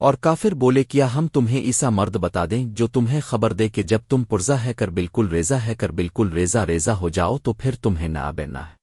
اور کافر بولے کیا ہم تمہیں ایسا مرد بتا دیں، جو تمہیں خبر دے کہ جب تم پرزہ ہے کر بالکل ریزا ہے، کر بالکل ریزا ریزا ہو جاؤ تو پھر تمہیں نہ آبینا ہے۔